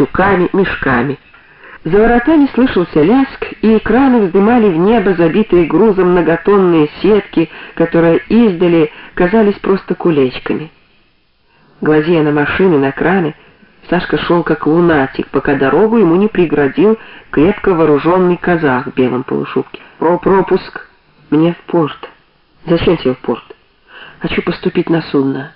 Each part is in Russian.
тюками, мешками. За воротами слышался ляск, и экраны вздымали в небо забитые грузом многотонные сетки, которые издали казались просто кулечками. Глазея на машины, на краны, Сашка шел как лунатик, пока дорогу ему не преградил крепко вооруженный казах в белом полушубке. «Про пропуск! Мне в порт!» «Зачем тебе в порт?» «Хочу поступить на судно».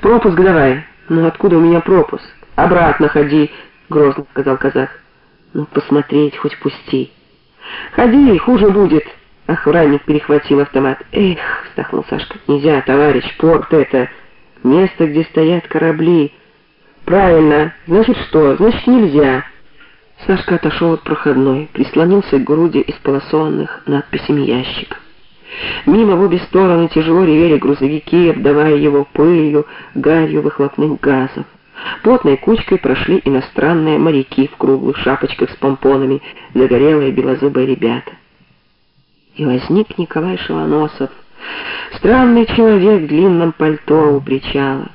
«Пропуск давай!» «Ну откуда у меня пропуск?» «Обратно ходи!» — грозно сказал казах. «Ну посмотреть, хоть пусти!» «Ходи, хуже будет!» Охранник перехватил автомат. «Эх!» — вздохнул Сашка. «Нельзя, товарищ, порт это...» Место, где стоят корабли. Правильно. Значит что? Значит нельзя. Сашка отошел от проходной, прислонился к груди исполосованных надписями ящиков. Мимо в обе стороны тяжело ревели грузовики, обдавая его пылью, гарью выхлопных газов. Плотной кучкой прошли иностранные моряки в круглых шапочках с помпонами, загорелые белозубые ребята. И возник Николай Шелоносов, Странный человек в длинном пальто у причала.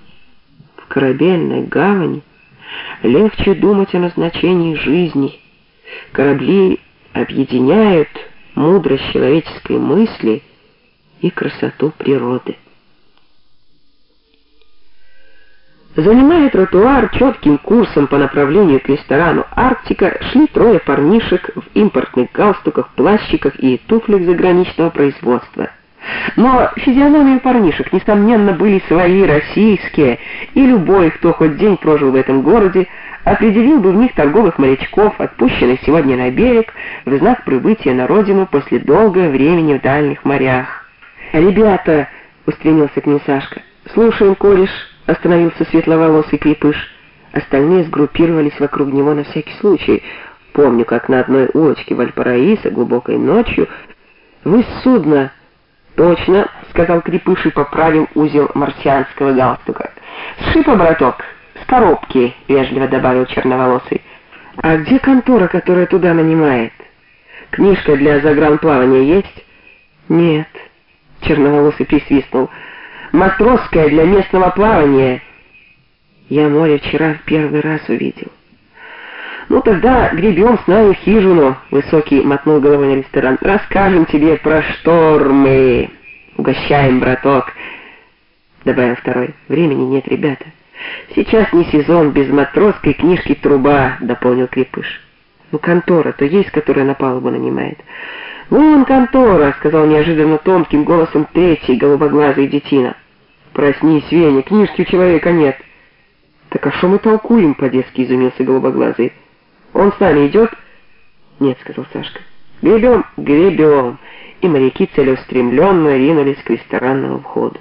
В корабельной гавани легче думать о назначении жизни. Корабли объединяют мудрость человеческой мысли и красоту природы. Занимая тротуар четким курсом по направлению к ресторану «Арктика», шли трое парнишек в импортных галстуках, плащиках и туфлях заграничного производства – но физиономии парнишек, несомненно, были свои, российские, и любой, кто хоть день прожил в этом городе, определил бы в них торговых морячков, отпущенных сегодня на берег, в знак прибытия на родину после долгого времени в дальних морях. «Ребята!» — устремился к ним Сашка. «Слушаем, кореш!» — остановился светловолосый крепыш. Остальные сгруппировались вокруг него на всякий случай. Помню, как на одной улочке Вальпараиса глубокой ночью вы с судна «Точно», — сказал Крепыш и поправил узел марсианского галстука. «Сшипа, браток, с коробки», — вежливо добавил черноволосый. «А где контора, которая туда нанимает? Книжка для загранплавания есть?» «Нет», — черноволосый присвистнул. «Матросская для местного плавания». «Я море вчера в первый раз увидел». «Ну тогда гребем с нами в хижину», — Высокий мотнул головой на ресторан. «Расскажем тебе про штормы. Угощаем, браток», — добавил второй. «Времени нет, ребята. Сейчас не сезон, без матросской книжки труба», — дополнил Крепыш. «Ну, контора-то есть, которая на палубу нанимает?» «Вон контора», — сказал неожиданно тонким голосом третий голубоглазый детина. «Проснись, Веня, книжки у человека нет». «Так а что мы толкуем?» — по-детски изумился голубоглазый. Он с нами идет?» «Нет», — сказал Сашка. «Гребем, гребем!» И моряки целеустремленно ринулись к ресторанному входу.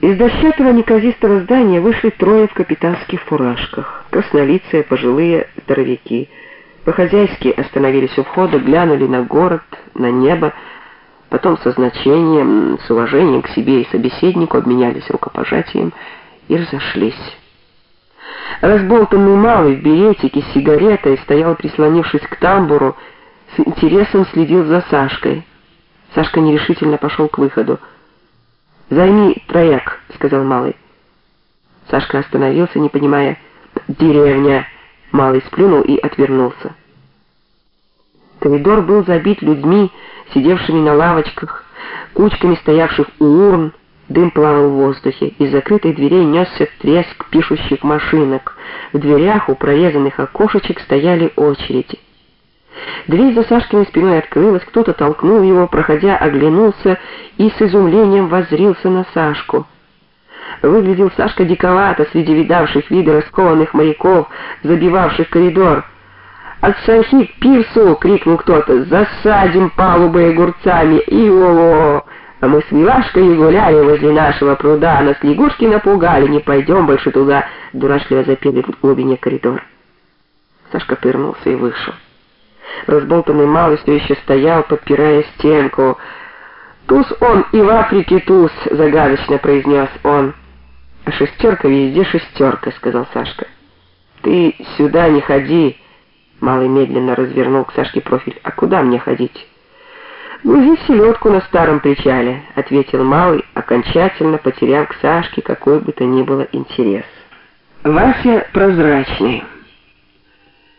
Из дощатого неказистого здания вышли трое в капитанских фуражках, краснолицые пожилые здоровяки. По-хозяйски остановились у входа, глянули на город, на небо, потом со значением, с уважением к себе и собеседнику обменялись рукопожатием и разошлись. Разболтанный малый в беретике с сигаретой стоял, прислонившись к тамбуру, с интересом следил за Сашкой. Сашка нерешительно пошел к выходу. «Займи трояк», — сказал малый. Сашка остановился, не понимая. «Деревня!» — малый сплюнул и отвернулся. Коридор был забит людьми, сидевшими на лавочках, кучками стоявших у урн, Дым плавал в воздухе, из закрытой дверей несся треск пишущих машинок. В дверях у прорезанных окошечек стояли очереди. Дверь за Сашкиной спиной открылась, кто-то толкнул его, проходя, оглянулся и с изумлением воззрился на Сашку. Выглядел Сашка диковато среди видавших виды раскованных моряков, забивавших коридор. «Отсохи к пирсу!» — крикнул кто-то. «Засадим палубы огурцами! И-о-о!» А мы с Милашкой гуляли возле нашего пруда, нас лягушки напугали, не пойдем больше туда, дурашливо запели в глубине коридора. Сашка пырнулся и вышел. Разболтанный малый все еще стоял, подпирая стенку. «Туз он и в Африке туз», — загадочно произнес он. «А шестерка везде шестерка», — сказал Сашка. «Ты сюда не ходи», — малый медленно развернул к Сашке профиль. «А куда мне ходить?» «Грузи селедку на старом причале», — ответил Малый, окончательно потеряв к Сашке какой бы то ни было интерес. Вася прозрачный.